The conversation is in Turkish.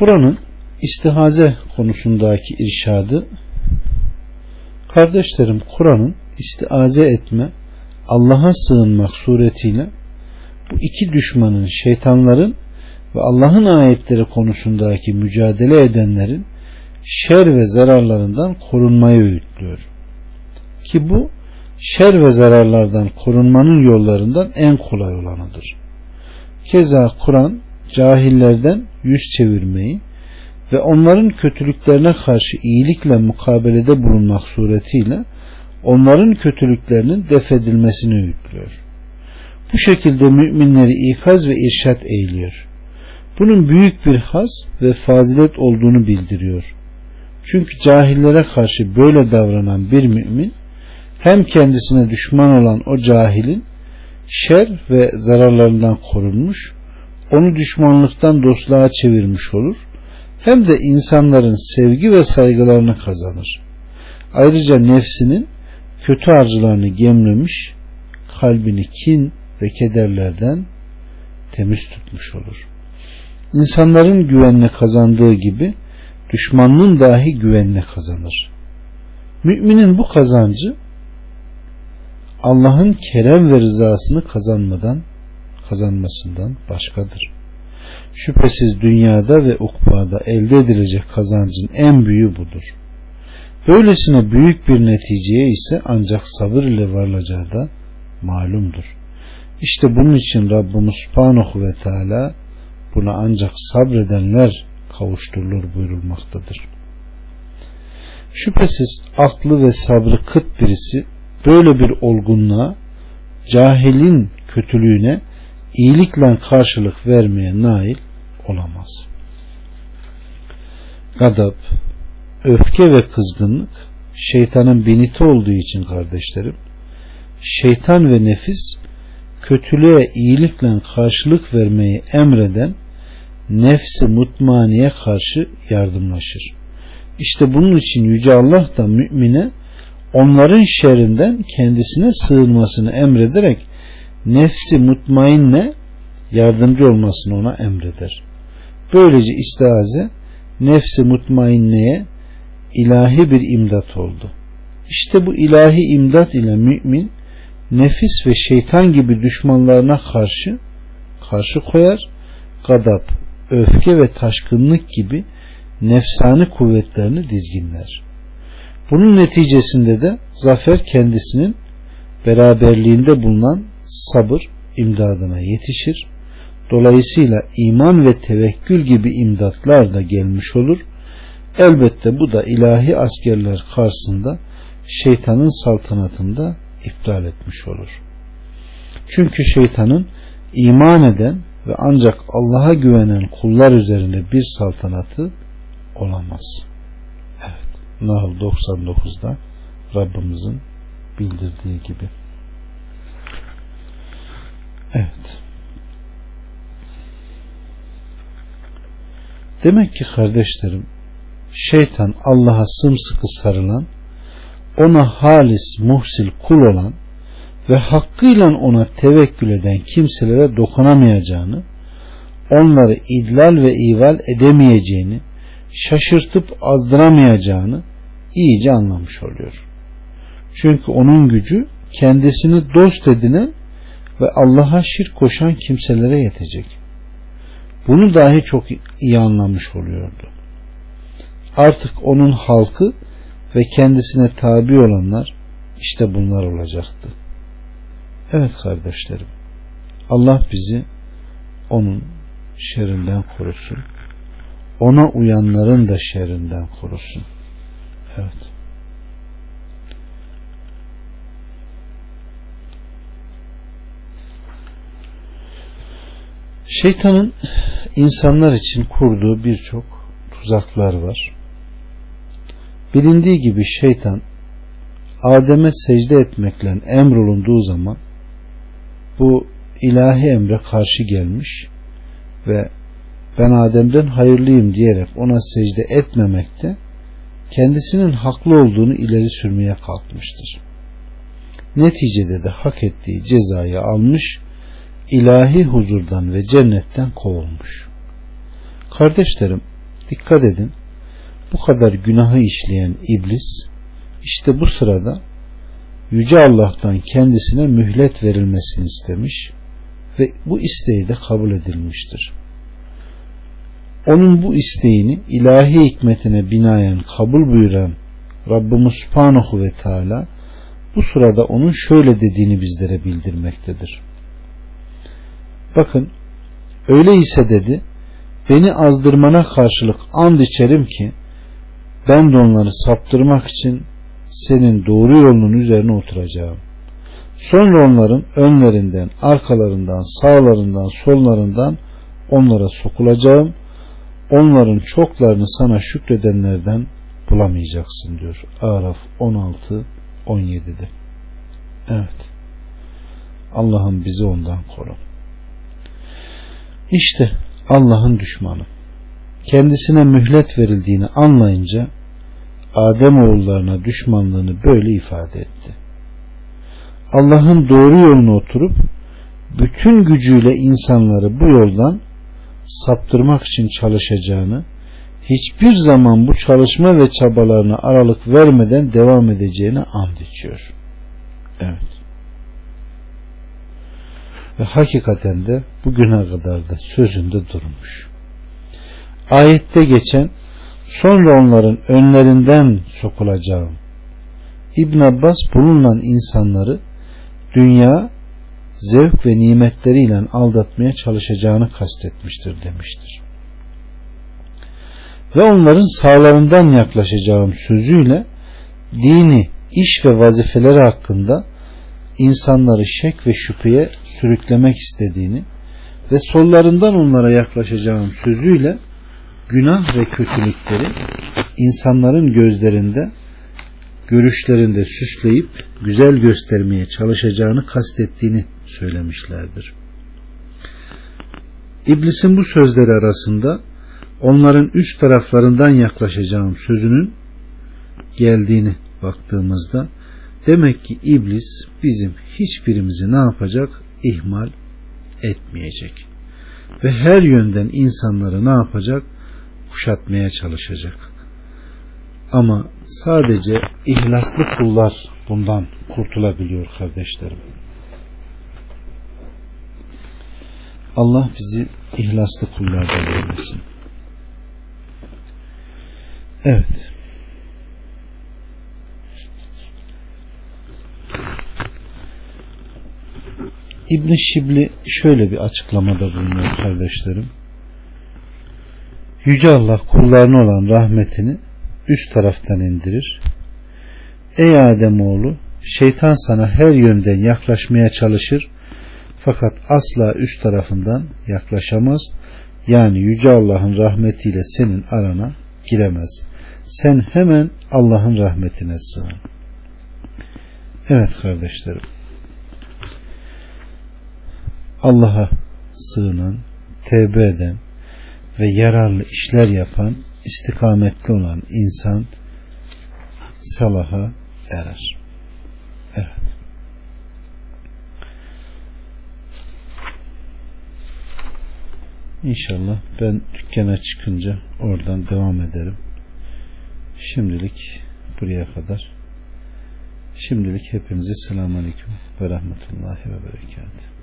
Kur'an'ın istihaze konusundaki irşadı kardeşlerim Kur'an'ın istiaze etme Allah'a sığınmak suretiyle bu iki düşmanın şeytanların ve Allah'ın ayetleri konusundaki mücadele edenlerin şer ve zararlarından korunmayı öğütlüyor. Ki bu şer ve zararlardan korunmanın yollarından en kolay olanıdır. Keza Kur'an cahillerden yüz çevirmeyi ve onların kötülüklerine karşı iyilikle mukabelede bulunmak suretiyle onların kötülüklerinin defedilmesini öğütlüyor. Bu şekilde müminleri ikaz ve irşat eğiliyor. Bunun büyük bir haz ve fazilet olduğunu bildiriyor. Çünkü cahillere karşı böyle davranan bir mümin hem kendisine düşman olan o cahilin şer ve zararlarından korunmuş, onu düşmanlıktan dostluğa çevirmiş olur, hem de insanların sevgi ve saygılarını kazanır. Ayrıca nefsinin kötü arzularını gemlemiş, kalbini kin ve kederlerden temiz tutmuş olur. İnsanların güvenini kazandığı gibi düşmanlığın dahi güvenini kazanır. Müminin bu kazancı Allah'ın kerem ve rızasını kazanmadan kazanmasından başkadır. Şüphesiz dünyada ve ukbada elde edilecek kazancın en büyüğü budur. Böylesine büyük bir neticeye ise ancak sabır ile varılacağı da malumdur. İşte bunun için Rabbimiz Subhanahu ve Teala buna ancak sabredenler kavuşturulur buyurulmaktadır. Şüphesiz aklı ve sabrı kıt birisi böyle bir olgunluğa cahilin kötülüğüne iyilikle karşılık vermeye nail olamaz. Gadap, öfke ve kızgınlık şeytanın biniti olduğu için kardeşlerim şeytan ve nefis kötülüğe iyilikle karşılık vermeyi emreden nefsi mutmaniye karşı yardımlaşır. İşte bunun için Yüce Allah da mümine onların şerrinden kendisine sığınmasını emrederek nefsi mutmainne yardımcı olmasını ona emreder. Böylece istiaze nefsi mutmainneye ilahi bir imdat oldu. İşte bu ilahi imdat ile mümin nefis ve şeytan gibi düşmanlarına karşı karşı koyar, gadap, öfke ve taşkınlık gibi nefsani kuvvetlerini dizginler. Bunun neticesinde de zafer kendisinin beraberliğinde bulunan sabır imdadına yetişir. Dolayısıyla iman ve tevekkül gibi imdatlar da gelmiş olur. Elbette bu da ilahi askerler karşısında şeytanın saltanatında iptal etmiş olur. Çünkü şeytanın iman eden ve ancak Allah'a güvenen kullar üzerinde bir saltanatı olamaz. Evet. Nahl 99'da Rabbimizin bildirdiği gibi. Evet. Demek ki kardeşlerim şeytan Allah'a sımsıkı sarılan ona halis muhsil kul olan ve hakkıyla ona tevekkül eden kimselere dokunamayacağını onları idlal ve ival edemeyeceğini şaşırtıp azdıramayacağını iyice anlamış oluyor. Çünkü onun gücü kendisini dost edinen ve Allah'a şirk koşan kimselere yetecek. Bunu dahi çok iyi anlamış oluyordu. Artık onun halkı ve kendisine tabi olanlar işte bunlar olacaktı. Evet kardeşlerim. Allah bizi onun şerrinden korusun. Ona uyanların da şerrinden korusun. Evet. Şeytanın insanlar için kurduğu birçok tuzaklar var. Bilindiği gibi şeytan Adem'e secde etmekle emrolunduğu zaman bu ilahi emre karşı gelmiş ve ben Adem'den hayırlıyım diyerek ona secde etmemekte kendisinin haklı olduğunu ileri sürmeye kalkmıştır. Neticede de hak ettiği cezayı almış, ilahi huzurdan ve cennetten kovulmuş. Kardeşlerim, Dikkat edin. Bu kadar günahı işleyen iblis işte bu sırada Yüce Allah'tan kendisine mühlet verilmesini istemiş ve bu isteği de kabul edilmiştir. Onun bu isteğini ilahi hikmetine binaen kabul buyuran Rabbimiz Subhanahu ve Teala bu sırada onun şöyle dediğini bizlere bildirmektedir. Bakın öyleyse dedi beni azdırmana karşılık and içerim ki ben de onları saptırmak için senin doğru yolunun üzerine oturacağım. Sonra onların önlerinden, arkalarından, sağlarından, sollarından onlara sokulacağım. Onların çoklarını sana şükredenlerden bulamayacaksın diyor. Araf 16 17'de. Evet. Allah'ım bizi ondan koru. İşte Allah'ın düşmanı. Kendisine mühlet verildiğini anlayınca Adem oğullarına düşmanlığını böyle ifade etti. Allah'ın doğru yoluna oturup bütün gücüyle insanları bu yoldan saptırmak için çalışacağını, hiçbir zaman bu çalışma ve çabalarına aralık vermeden devam edeceğini and içiyor. Evet. Ve hakikaten de bugüne kadar da sözünde durmuş. Ayette geçen sonra onların önlerinden sokulacağım. İbn Abbas bununla insanları dünya zevk ve nimetleriyle aldatmaya çalışacağını kastetmiştir demiştir. Ve onların sağlarından yaklaşacağım sözüyle dini, iş ve vazifeleri hakkında insanları şek ve şüpheye sürüklemek istediğini ve sollarından onlara yaklaşacağım sözüyle günah ve kötülükleri insanların gözlerinde görüşlerinde süsleyip güzel göstermeye çalışacağını kastettiğini söylemişlerdir. İblisin bu sözleri arasında onların üst taraflarından yaklaşacağım sözünün geldiğini baktığımızda demek ki iblis bizim hiçbirimizi ne yapacak? İhmal etmeyecek. Ve her yönden insanları ne yapacak? Kuşatmaya çalışacak. Ama sadece ihlaslı kullar bundan kurtulabiliyor kardeşlerim. Allah bizi ihlaslı kullardan eylesin. Evet. İbn Şibli şöyle bir açıklamada bulunuyor kardeşlerim. Yüce Allah kullarına olan rahmetini üst taraftan indirir. Ey Adem oğlu, şeytan sana her yönden yaklaşmaya çalışır fakat asla üst tarafından yaklaşamaz. Yani Yüce Allah'ın rahmetiyle senin arana giremez. Sen hemen Allah'ın rahmetine sığın. Evet kardeşlerim. Allah'a sığınan, tevbe eden ve yararlı işler yapan, istikametli olan insan salaha erer. Evet. İnşallah ben dükkana çıkınca oradan devam ederim. Şimdilik buraya kadar. Şimdilik hepinize selamun aleyküm ve rahmetullahi ve berekatuhu.